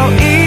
so easy